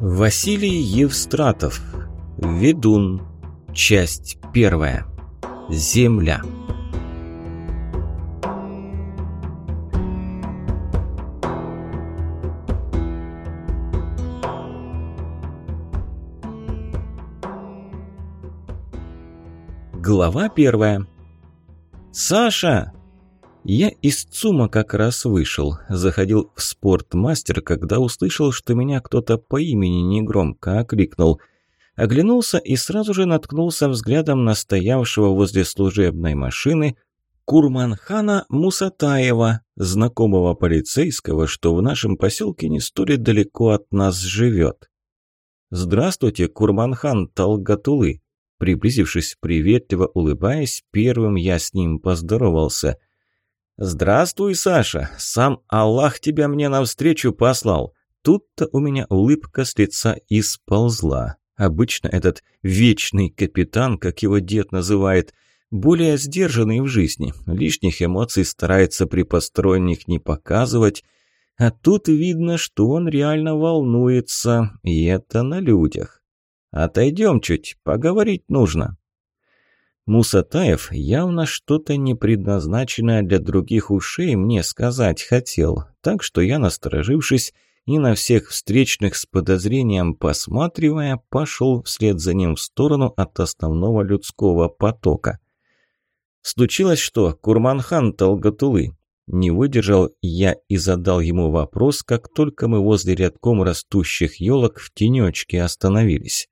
Василий Евстратов. Ведун. Часть первая. Земля. Глава первая. «Саша!» Я из ЦУМа как раз вышел. Заходил в спортмастер, когда услышал, что меня кто-то по имени негромко окликнул. Оглянулся и сразу же наткнулся взглядом на стоявшего возле служебной машины Курманхана Мусатаева, знакомого полицейского, что в нашем поселке не столь далеко от нас живет. «Здравствуйте, Курманхан Талгатулы!» Приблизившись, приветливо улыбаясь, первым я с ним поздоровался – «Здравствуй, Саша! Сам Аллах тебя мне навстречу послал!» Тут-то у меня улыбка с лица и сползла. Обычно этот вечный капитан, как его дед называет, более сдержанный в жизни, лишних эмоций старается при посторонних не показывать, а тут видно, что он реально волнуется, и это на людях. «Отойдем чуть, поговорить нужно». Мусатаев явно что-то не предназначенное для других ушей мне сказать хотел, так что я, насторожившись и на всех встречных с подозрением посматривая, пошел вслед за ним в сторону от основного людского потока. «Случилось что, Курманхан Талгатулы?» Не выдержал я и задал ему вопрос, как только мы возле рядком растущих елок в тенечке остановились.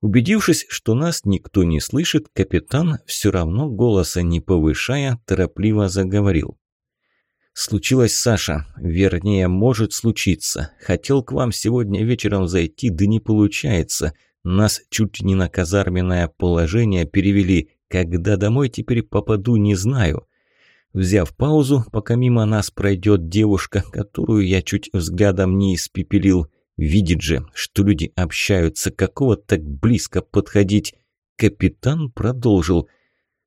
Убедившись, что нас никто не слышит, капитан, все равно голоса не повышая, торопливо заговорил. «Случилось, Саша. Вернее, может случиться. Хотел к вам сегодня вечером зайти, да не получается. Нас чуть не на казарменное положение перевели. Когда домой теперь попаду, не знаю». Взяв паузу, пока мимо нас пройдет девушка, которую я чуть взглядом не испепелил, Видит же, что люди общаются, какого так близко подходить. Капитан продолжил.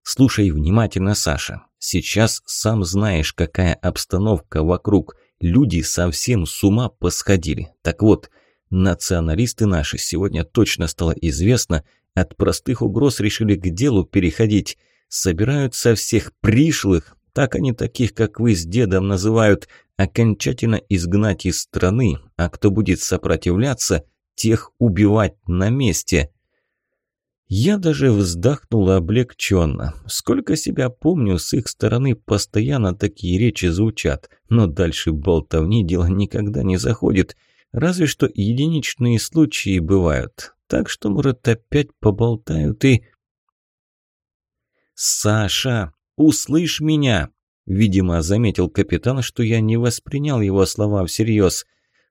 «Слушай внимательно, Саша. Сейчас сам знаешь, какая обстановка вокруг. Люди совсем с ума посходили. Так вот, националисты наши, сегодня точно стало известно, от простых угроз решили к делу переходить. Собирают со всех пришлых, так они таких, как вы с дедом называют, окончательно изгнать из страны, а кто будет сопротивляться, тех убивать на месте. Я даже вздохнул облегченно. Сколько себя помню, с их стороны постоянно такие речи звучат, но дальше болтовни дело никогда не заходит, разве что единичные случаи бывают. Так что, может, опять поболтают и... «Саша, услышь меня!» Видимо, заметил капитан, что я не воспринял его слова всерьез.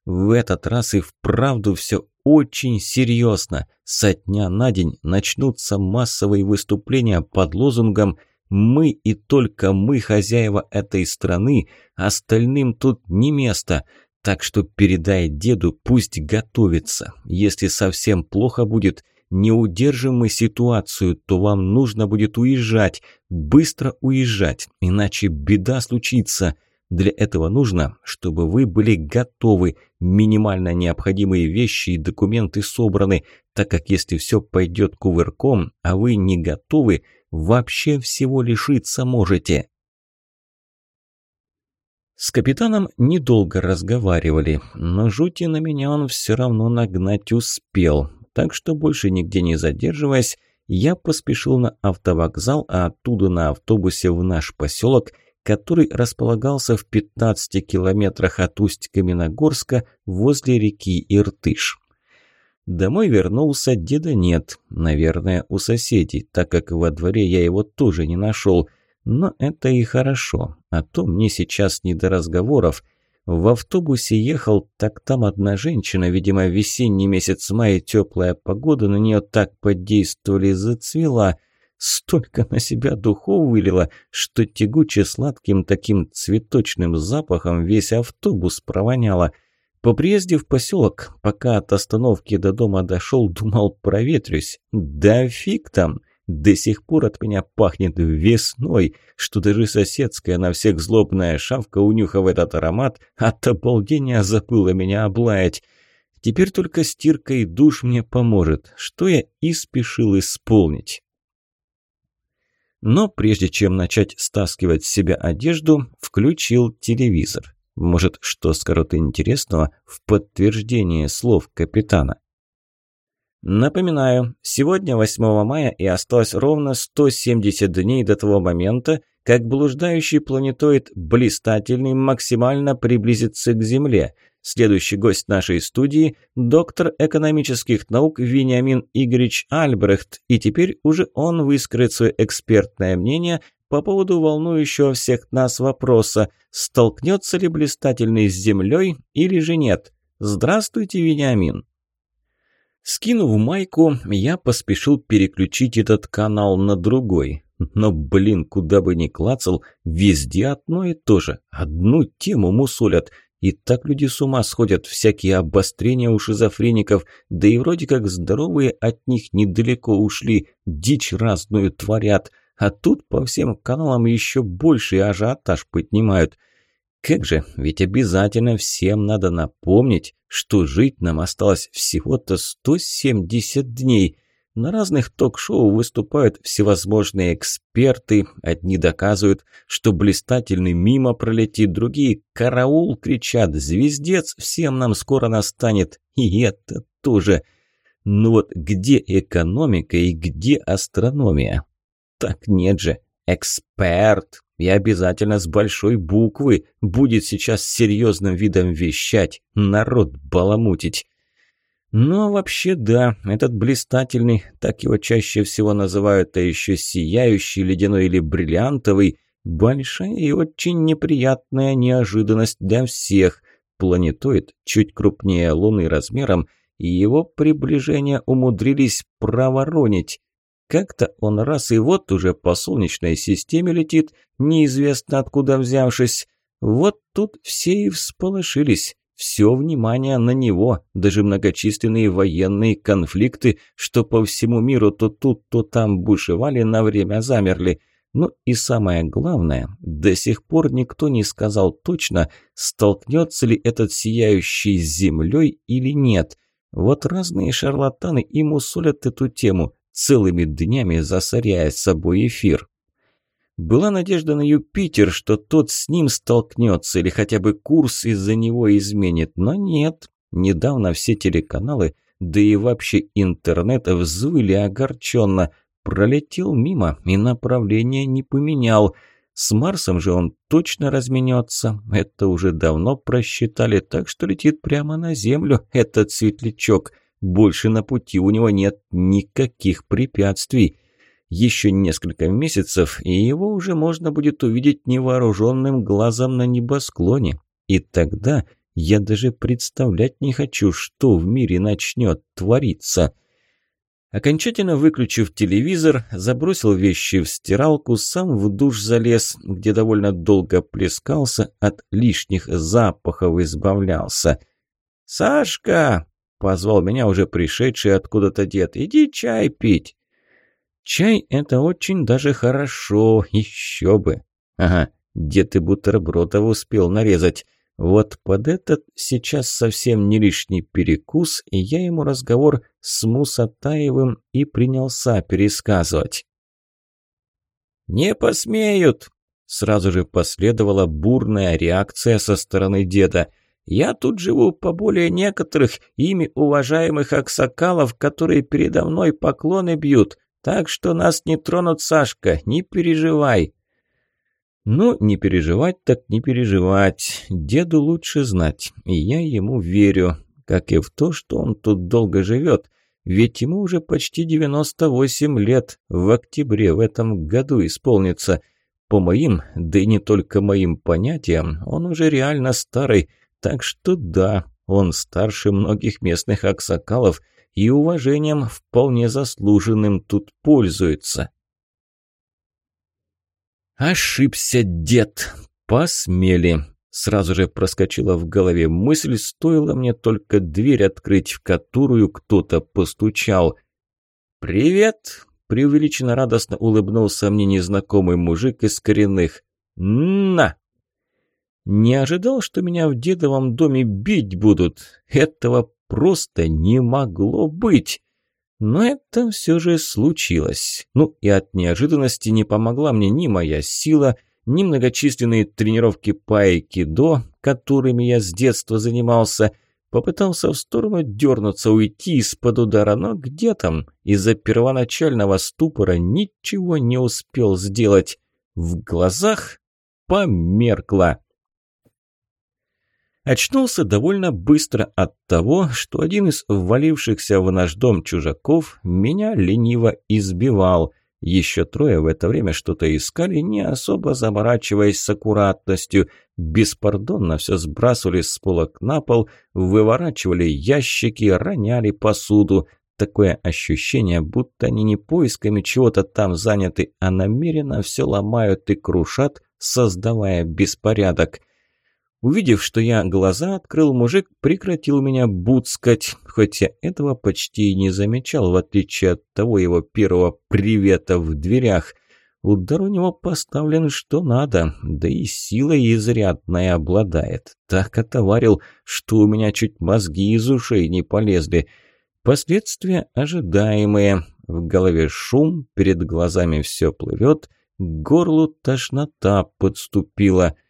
В этот раз и вправду все очень серьезно. Со дня на день начнутся массовые выступления под лозунгом «Мы и только мы хозяева этой страны, остальным тут не место». Так что передай деду, пусть готовится. Если совсем плохо будет – не удержим мы ситуацию, то вам нужно будет уезжать, быстро уезжать, иначе беда случится. Для этого нужно, чтобы вы были готовы, минимально необходимые вещи и документы собраны, так как если все пойдет кувырком, а вы не готовы, вообще всего лишиться можете. С капитаном недолго разговаривали, но жути на меня он все равно нагнать успел. Так что больше нигде не задерживаясь, я поспешил на автовокзал, а оттуда на автобусе в наш поселок, который располагался в 15 километрах от Усть-Каменогорска возле реки Иртыш. Домой вернулся, деда нет, наверное, у соседей, так как во дворе я его тоже не нашел. Но это и хорошо, а то мне сейчас не до разговоров – в автобусе ехал, так там одна женщина, видимо, весенний месяц мая, теплая погода на нее так подействовали, зацвела. Столько на себя духов вылила, что тягуче сладким таким цветочным запахом весь автобус провоняло. По приезде в поселок, пока от остановки до дома дошел, думал, проветрюсь. Да фиг там! До сих пор от меня пахнет весной, что даже соседская на всех злобная шавка, унюхав этот аромат, от обалдения забыла меня облаять. Теперь только стирка и душ мне поможет, что я и спешил исполнить. Но прежде чем начать стаскивать с себя одежду, включил телевизор. Может, что скажут интересного в подтверждение слов капитана. Напоминаю, сегодня 8 мая и осталось ровно 170 дней до того момента, как блуждающий планетоид блистательный максимально приблизится к Земле. Следующий гость нашей студии – доктор экономических наук Вениамин Игоревич Альбрехт, и теперь уже он выскажет свое экспертное мнение по поводу волнующего всех нас вопроса, столкнется ли блистательный с Землей или же нет. Здравствуйте, Вениамин! Скинув майку, я поспешил переключить этот канал на другой. Но, блин, куда бы ни клацал, везде одно и то же. Одну тему мусолят. И так люди с ума сходят, всякие обострения у шизофреников, да и вроде как здоровые от них недалеко ушли, дичь разную творят. А тут по всем каналам еще больше ажиотаж поднимают. Как же, ведь обязательно всем надо напомнить, что жить нам осталось всего-то 170 дней – на разных ток-шоу выступают всевозможные эксперты. Одни доказывают, что блистательный мимо пролетит, другие «караул» кричат, «звездец всем нам скоро настанет». И это тоже. Ну вот где экономика и где астрономия? Так нет же, эксперт. И обязательно с большой буквы будет сейчас серьезным видом вещать, народ баламутить. Но вообще да, этот блистательный, так его чаще всего называют, а еще сияющий, ледяной или бриллиантовый, большая и очень неприятная неожиданность для всех. Планетоид чуть крупнее Луны размером, и его приближение умудрились проворонить. Как-то он раз и вот уже по Солнечной системе летит, неизвестно откуда взявшись. Вот тут все и всполошились. Все внимание на него, даже многочисленные военные конфликты, что по всему миру то тут, то там бушевали, на время замерли. Ну и самое главное, до сих пор никто не сказал точно, столкнется ли этот сияющий с землей или нет. Вот разные шарлатаны и мусолят эту тему, целыми днями засоряя собой эфир. Была надежда на Юпитер, что тот с ним столкнется или хотя бы курс из-за него изменит, но нет. Недавно все телеканалы, да и вообще интернет взвыли огорченно. Пролетел мимо и направление не поменял. С Марсом же он точно разменется. Это уже давно просчитали, так что летит прямо на Землю этот светлячок. Больше на пути у него нет никаких препятствий. Еще несколько месяцев, и его уже можно будет увидеть невооруженным глазом на небосклоне. И тогда я даже представлять не хочу, что в мире начнет твориться. Окончательно выключив телевизор, забросил вещи в стиралку, сам в душ залез, где довольно долго плескался, от лишних запахов избавлялся. «Сашка!» — позвал меня уже пришедший откуда-то дед. «Иди чай пить!» Чай – это очень даже хорошо, еще бы. Ага, дед и бутербродов успел нарезать. Вот под этот сейчас совсем не лишний перекус, и я ему разговор с Мусатаевым и принялся пересказывать. «Не посмеют!» Сразу же последовала бурная реакция со стороны деда. «Я тут живу по более некоторых ими уважаемых аксакалов, которые передо мной поклоны бьют. Так что нас не тронут, Сашка, не переживай». Ну, не переживать так не переживать. Деду лучше знать, и я ему верю, как и в то, что он тут долго живет. Ведь ему уже почти 98 лет, в октябре в этом году исполнится. По моим, да и не только моим понятиям, он уже реально старый, так что да, он старше многих местных аксакалов – и уважением вполне заслуженным тут пользуется. Ошибся дед, посмели. Сразу же проскочила в голове мысль, стоило мне только дверь открыть, в которую кто-то постучал. «Привет!» – преувеличенно радостно улыбнулся мне незнакомый мужик из коренных. «На!» Не ожидал, что меня в дедовом доме бить будут. Этого просто не могло быть. Но это все же случилось. Ну и от неожиданности не помогла мне ни моя сила, ни многочисленные тренировки по айкидо, которыми я с детства занимался. Попытался в сторону дернуться, уйти из-под удара, но где там? Из-за первоначального ступора ничего не успел сделать. В глазах померкло. Очнулся довольно быстро от того, что один из ввалившихся в наш дом чужаков меня лениво избивал. Еще трое в это время что-то искали, не особо заморачиваясь с аккуратностью. Беспардонно все сбрасывали с полок на пол, выворачивали ящики, роняли посуду. Такое ощущение, будто они не поисками чего-то там заняты, а намеренно все ломают и крушат, создавая беспорядок. Увидев, что я глаза открыл, мужик прекратил меня буцкать, хотя этого почти и не замечал, в отличие от того его первого привета в дверях. Удар у него поставлен что надо, да и силой изрядной обладает. Так отоварил, что у меня чуть мозги из ушей не полезли. Последствия ожидаемые. В голове шум, перед глазами все плывет, к горлу тошнота подступила –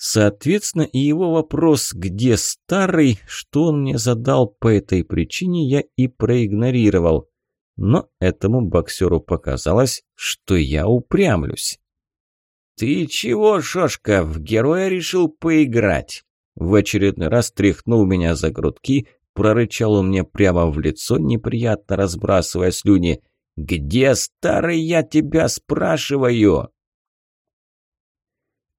Соответственно, и его вопрос «где старый?», что он мне задал по этой причине, я и проигнорировал. Но этому боксеру показалось, что я упрямлюсь. «Ты чего, Шошка, в героя решил поиграть?» В очередной раз тряхнул меня за грудки, прорычал он мне прямо в лицо, неприятно разбрасывая слюни. «Где старый я тебя спрашиваю?»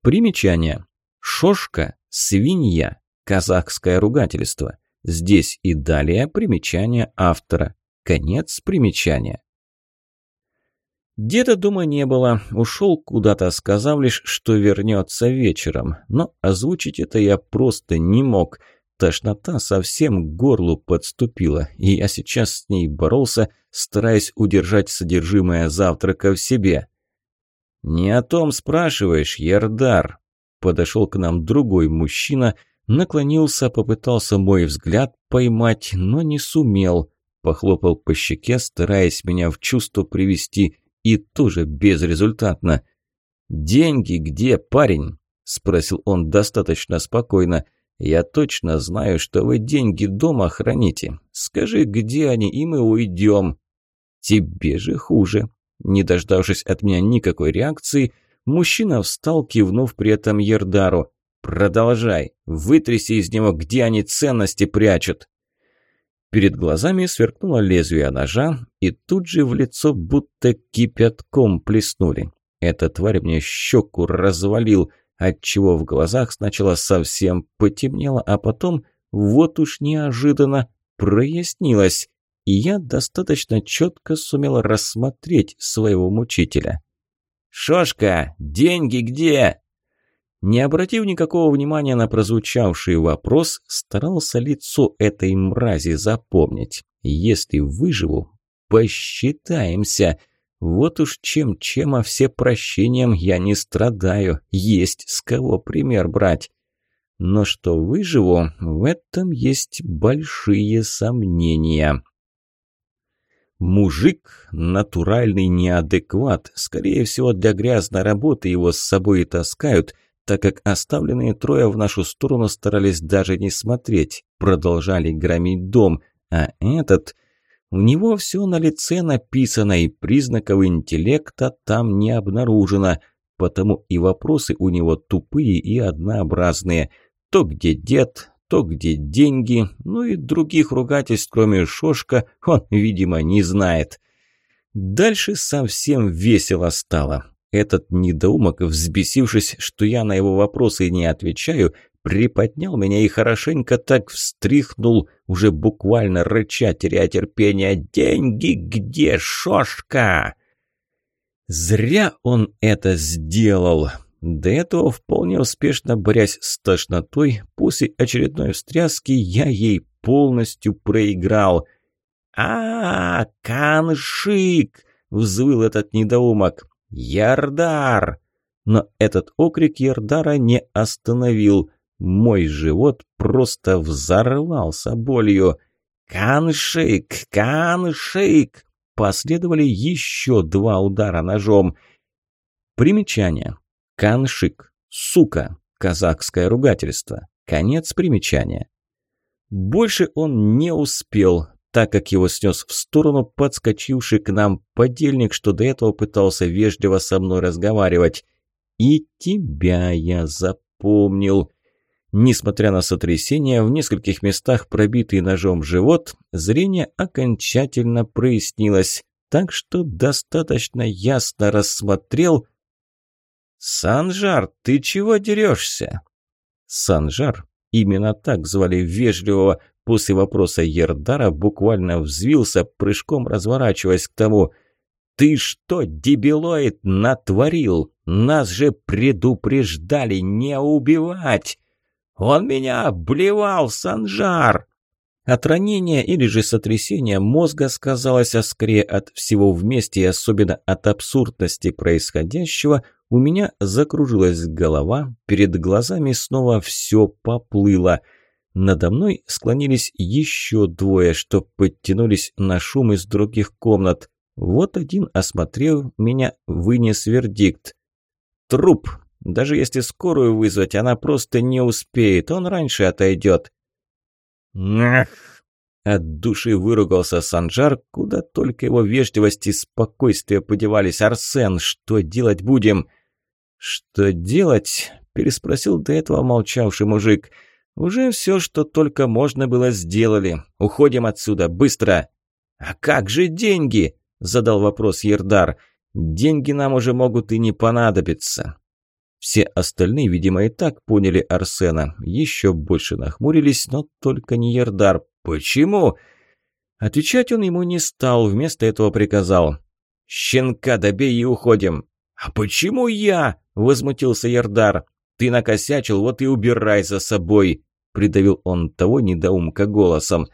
Примечание. Шошка – свинья, казахское ругательство. Здесь и далее примечание автора. Конец примечания. Деда дома не было, ушел куда-то, сказав лишь, что вернется вечером. Но озвучить это я просто не мог. Тошнота совсем к горлу подступила, и я сейчас с ней боролся, стараясь удержать содержимое завтрака в себе. «Не о том спрашиваешь, Ердар», Подошел к нам другой мужчина, наклонился, попытался мой взгляд поймать, но не сумел. Похлопал по щеке, стараясь меня в чувство привести, и тоже безрезультатно. «Деньги где, парень?» – спросил он достаточно спокойно. «Я точно знаю, что вы деньги дома храните. Скажи, где они, и мы уйдем». «Тебе же хуже». Не дождавшись от меня никакой реакции – Мужчина встал, кивнув при этом Ердару. «Продолжай. Вытряси из него, где они ценности прячут». Перед глазами сверкнуло лезвие ножа, и тут же в лицо будто кипятком плеснули. Эта тварь мне щеку развалил, отчего в глазах сначала совсем потемнело, а потом, вот уж неожиданно, прояснилось, и я достаточно четко сумел рассмотреть своего мучителя. «Шошка, деньги где?» Не обратив никакого внимания на прозвучавший вопрос, старался лицо этой мрази запомнить. «Если выживу, посчитаемся. Вот уж чем-чем, а все прощением я не страдаю. Есть с кого пример брать». Но что выживу, в этом есть большие сомнения. Мужик – натуральный неадекват. Скорее всего, для грязной работы его с собой и таскают, так как оставленные трое в нашу сторону старались даже не смотреть, продолжали громить дом. А этот... У него все на лице написано, и признаков интеллекта там не обнаружено, потому и вопросы у него тупые и однообразные. То где дед, то где деньги, ну и других ругательств, кроме Шошка, он, видимо, не знает. Дальше совсем весело стало. Этот недоумок, взбесившись, что я на его вопросы не отвечаю, приподнял меня и хорошенько так встряхнул, уже буквально рыча, теряя терпение. «Деньги где, Шошка?» Зря он это сделал. До этого, вполне успешно борясь с тошнотой, после очередной встряски я ей полностью проиграл. а, Каншик!» — взвыл этот недоумок. «Ярдар!» но этот окрик Ердара не остановил. Мой живот просто взорвался болью. «Каншейк! Каншейк!» Последовали еще два удара ножом. Примечание. Каншик. Сука. Казахское ругательство. Конец примечания. Больше он не успел, так как его снес в сторону подскочивший к нам подельник, что до этого пытался вежливо со мной разговаривать. «И тебя я запомнил». Несмотря на сотрясение, в нескольких местах пробитый ножом живот, зрение окончательно прояснилось, так что достаточно ясно рассмотрел... «Санжар, ты чего дерешься?» Санжар, именно так звали вежливого, после вопроса Ердара буквально взвился, прыжком разворачиваясь к тому. «Ты что, дебилоид, натворил? Нас же предупреждали не убивать!» «Он меня обливал, Санжар!» От ранения или же сотрясения мозга сказалось, а скорее от всего вместе и особенно от абсурдности происходящего, у меня закружилась голова, перед глазами снова все поплыло. Надо мной склонились еще двое, что подтянулись на шум из других комнат. Вот один, осмотрев меня, вынес вердикт. «Труп!» Даже если скорую вызвать, она просто не успеет, он раньше отойдет. Ах! От души выругался Санжар, куда только его вежливость и спокойствие подевались. «Арсен, что делать будем?» «Что делать?» – переспросил до этого молчавший мужик. «Уже все, что только можно было, сделали. Уходим отсюда, быстро!» «А как же деньги?» – задал вопрос Ердар. «Деньги нам уже могут и не понадобиться. Все остальные, видимо, и так поняли Арсена. Еще больше нахмурились, но только не Ердар. «Почему?» Отвечать он ему не стал, вместо этого приказал. «Щенка добей и уходим». «А почему я?» – возмутился Ердар. «Ты накосячил, вот и убирай за собой», – придавил он того недоумка голосом.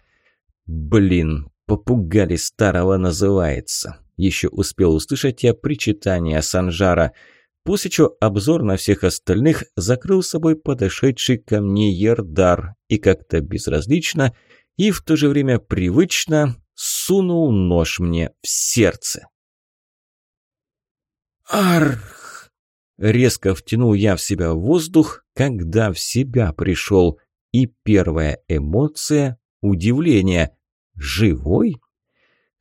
«Блин, попугали старого называется». Еще успел услышать я причитание Санжара – После чего обзор на всех остальных закрыл собой подошедший ко мне Ердар и как-то безразлично и в то же время привычно сунул нож мне в сердце. «Арх!» Резко втянул я в себя воздух, когда в себя пришел, и первая эмоция – удивление. «Живой?»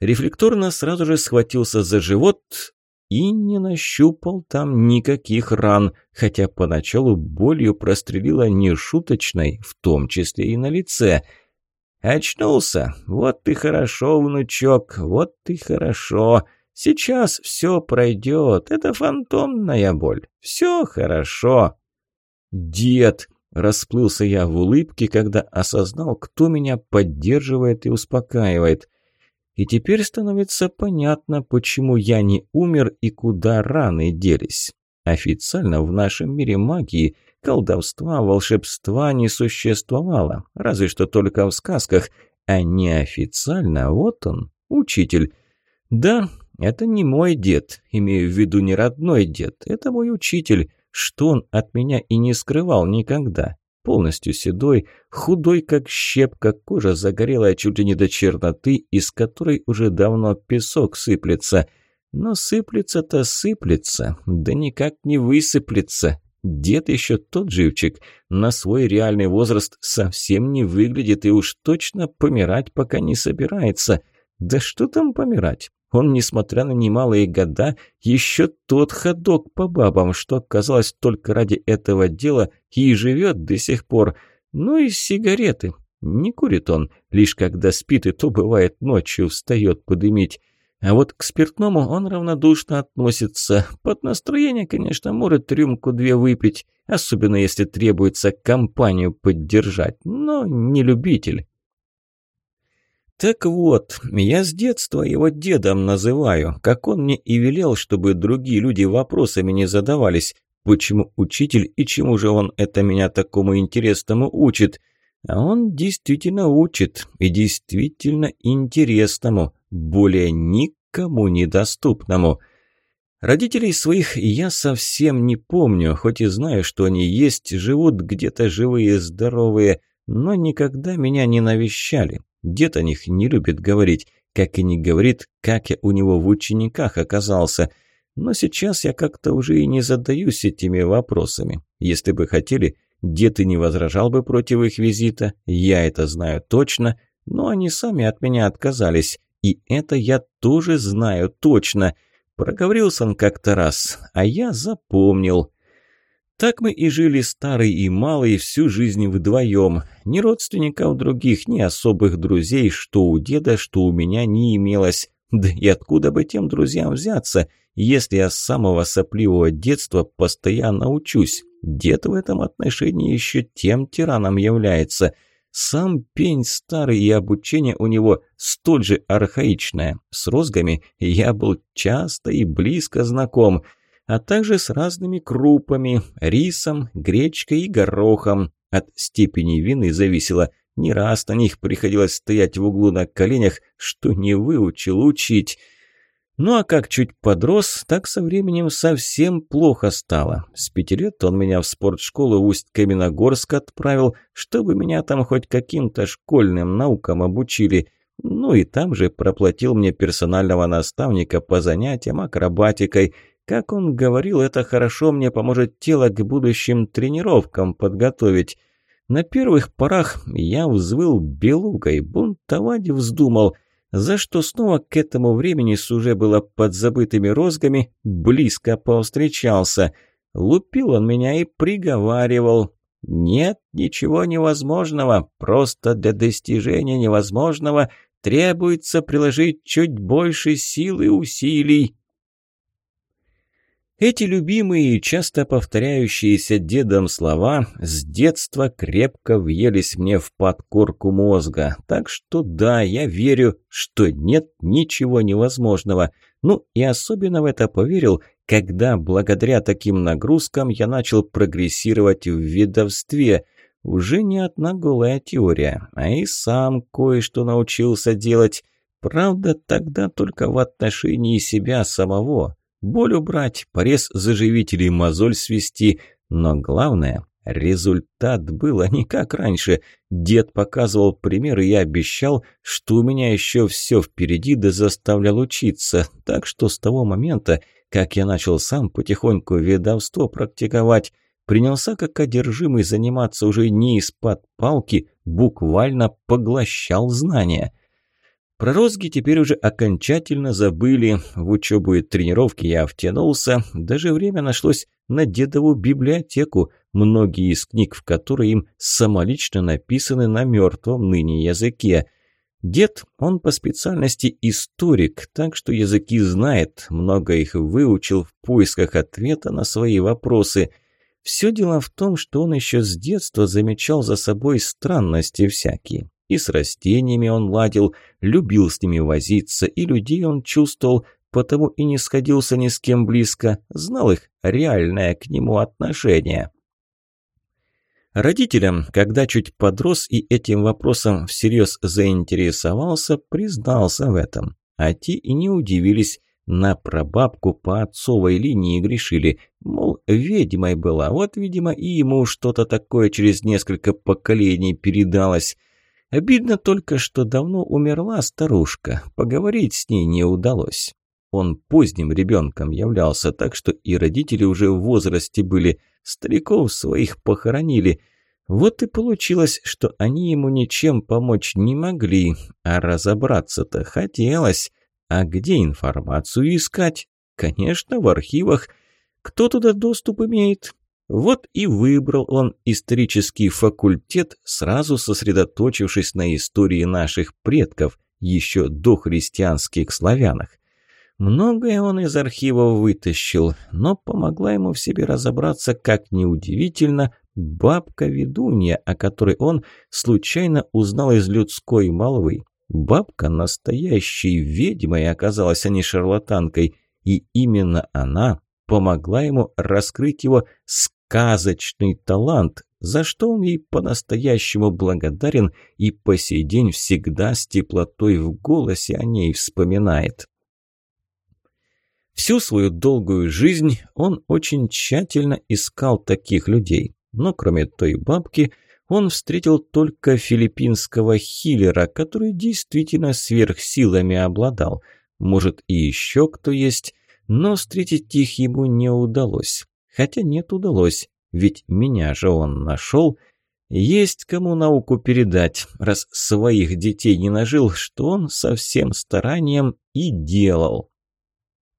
Рефлекторно сразу же схватился за живот, и не нащупал там никаких ран, хотя поначалу болью прострелила нешуточной, в том числе и на лице. «Очнулся! Вот ты хорошо, внучок, вот ты хорошо! Сейчас все пройдет, это фантомная боль, все хорошо!» «Дед!» – расплылся я в улыбке, когда осознал, кто меня поддерживает и успокаивает – и теперь становится понятно, почему я не умер и куда раны делись. Официально в нашем мире магии, колдовства, волшебства не существовало, разве что только в сказках, а неофициально вот он, учитель. Да, это не мой дед, имею в виду не родной дед, это мой учитель, что он от меня и не скрывал никогда полностью седой, худой как щепка, кожа загорелая чуть ли не до черноты, из которой уже давно песок сыплется. Но сыплется-то сыплется, да никак не высыплется. Дед еще тот живчик, на свой реальный возраст совсем не выглядит и уж точно помирать пока не собирается. Да что там помирать? Он, несмотря на немалые года, еще тот ходок по бабам, что, казалось, только ради этого дела и живет до сих пор. Ну и сигареты. Не курит он, лишь когда спит, и то бывает ночью встает подымить. А вот к спиртному он равнодушно относится. Под настроение, конечно, может рюмку-две выпить, особенно если требуется компанию поддержать, но не любитель. Так вот, я с детства его дедом называю, как он мне и велел, чтобы другие люди вопросами не задавались, почему учитель и чему же он это меня такому интересному учит. А он действительно учит, и действительно интересному, более никому недоступному. Родителей своих я совсем не помню, хоть и знаю, что они есть, живут где-то живые, здоровые, но никогда меня не навещали. Дед о них не любит говорить, как и не говорит, как я у него в учениках оказался. Но сейчас я как-то уже и не задаюсь этими вопросами. Если бы хотели, дед и не возражал бы против их визита, я это знаю точно, но они сами от меня отказались, и это я тоже знаю точно. Проговорился он как-то раз, а я запомнил. Так мы и жили старый и малый всю жизнь вдвоем. Ни родственников других, ни особых друзей, что у деда, что у меня не имелось. Да и откуда бы тем друзьям взяться, если я с самого сопливого детства постоянно учусь? Дед в этом отношении еще тем тираном является – сам пень старый, и обучение у него столь же архаичное. С розгами я был часто и близко знаком, а также с разными крупами, рисом, гречкой и горохом. От степени вины зависело, не раз на них приходилось стоять в углу на коленях, что не выучил учить – ну а как чуть подрос, так со временем совсем плохо стало. С пяти лет он меня в спортшколу в Усть-Каменогорск отправил, чтобы меня там хоть каким-то школьным наукам обучили. Ну и там же проплатил мне персонального наставника по занятиям акробатикой. Как он говорил, это хорошо мне поможет тело к будущим тренировкам подготовить. На первых порах я взвыл белугой, бунтовать вздумал – за что снова к этому времени с уже было под забытыми розгами близко повстречался. Лупил он меня и приговаривал. «Нет ничего невозможного, просто для достижения невозможного требуется приложить чуть больше сил и усилий». Эти любимые и часто повторяющиеся дедом слова с детства крепко въелись мне в подкорку мозга. Так что да, я верю, что нет ничего невозможного. Ну и особенно в это поверил, когда благодаря таким нагрузкам я начал прогрессировать в ведовстве. Уже не одна голая теория, а и сам кое-что научился делать. Правда, тогда только в отношении себя самого. Боль убрать, порез заживить или мозоль свести. Но главное, результат был, а не как раньше. Дед показывал пример, и я обещал, что у меня еще все впереди, да заставлял учиться. Так что с того момента, как я начал сам потихоньку ведовство практиковать, принялся как одержимый заниматься уже не из-под палки, буквально поглощал знания – про розги теперь уже окончательно забыли. В учебу и тренировки я втянулся. Даже время нашлось на дедову библиотеку, многие из книг в которой им самолично написаны на мертвом ныне языке. Дед, он по специальности историк, так что языки знает, много их выучил в поисках ответа на свои вопросы. Все дело в том, что он еще с детства замечал за собой странности всякие. И с растениями он ладил, любил с ними возиться, и людей он чувствовал, потому и не сходился ни с кем близко, знал их реальное к нему отношение. Родителям, когда чуть подрос и этим вопросом всерьез заинтересовался, признался в этом. А те и не удивились, на прабабку по отцовой линии грешили, мол, ведьмой была, вот, видимо, и ему что-то такое через несколько поколений передалось – Обидно только, что давно умерла старушка, поговорить с ней не удалось. Он поздним ребенком являлся, так что и родители уже в возрасте были, стариков своих похоронили. Вот и получилось, что они ему ничем помочь не могли, а разобраться-то хотелось. А где информацию искать? Конечно, в архивах. Кто туда доступ имеет? Вот и выбрал он исторический факультет, сразу сосредоточившись на истории наших предков, еще до христианских славянах. Многое он из архивов вытащил, но помогла ему в себе разобраться, как неудивительно, бабка-ведунья, о которой он случайно узнал из людской молвы. Бабка настоящей ведьмой оказалась, а не шарлатанкой, и именно она помогла ему раскрыть его сказочный талант, за что он ей по-настоящему благодарен и по сей день всегда с теплотой в голосе о ней вспоминает. Всю свою долгую жизнь он очень тщательно искал таких людей. Но кроме той бабки, он встретил только филиппинского хиллера, который действительно сверхсилами обладал. Может и еще кто есть, но встретить их ему не удалось. Хотя нет, удалось, ведь меня же он нашел. Есть кому науку передать, раз своих детей не нажил, что он со всем старанием и делал.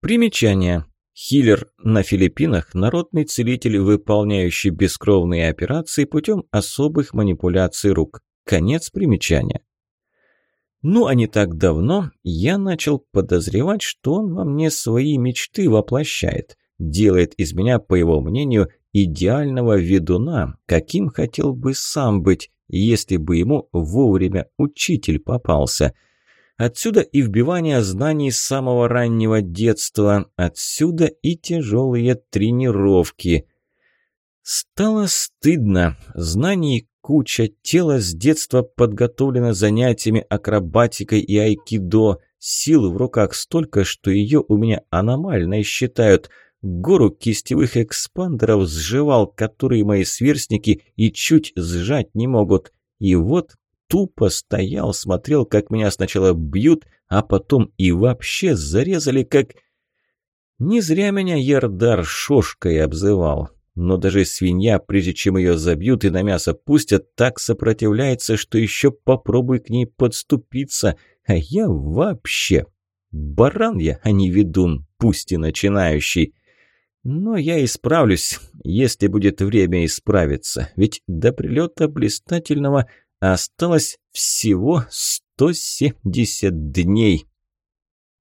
Примечание. Хиллер на Филиппинах – народный целитель, выполняющий бескровные операции путем особых манипуляций рук. Конец примечания. Ну, а не так давно я начал подозревать, что он во мне свои мечты воплощает, делает из меня, по его мнению, идеального ведуна, каким хотел бы сам быть, если бы ему вовремя учитель попался – Отсюда и вбивание знаний с самого раннего детства, отсюда и тяжелые тренировки. Стало стыдно. Знаний куча, тело с детства подготовлено занятиями акробатикой и айкидо, сил в руках столько, что ее у меня аномальной считают. Гору кистевых экспандеров сживал, которые мои сверстники и чуть сжать не могут. И вот тупо стоял, смотрел, как меня сначала бьют, а потом и вообще зарезали, как... Не зря меня Ярдар шошкой обзывал. Но даже свинья, прежде чем ее забьют и на мясо пустят, так сопротивляется, что еще попробуй к ней подступиться. А я вообще... Баран я, а не ведун, пусть и начинающий. Но я исправлюсь, если будет время исправиться. Ведь до прилета блистательного Осталось всего 170 дней.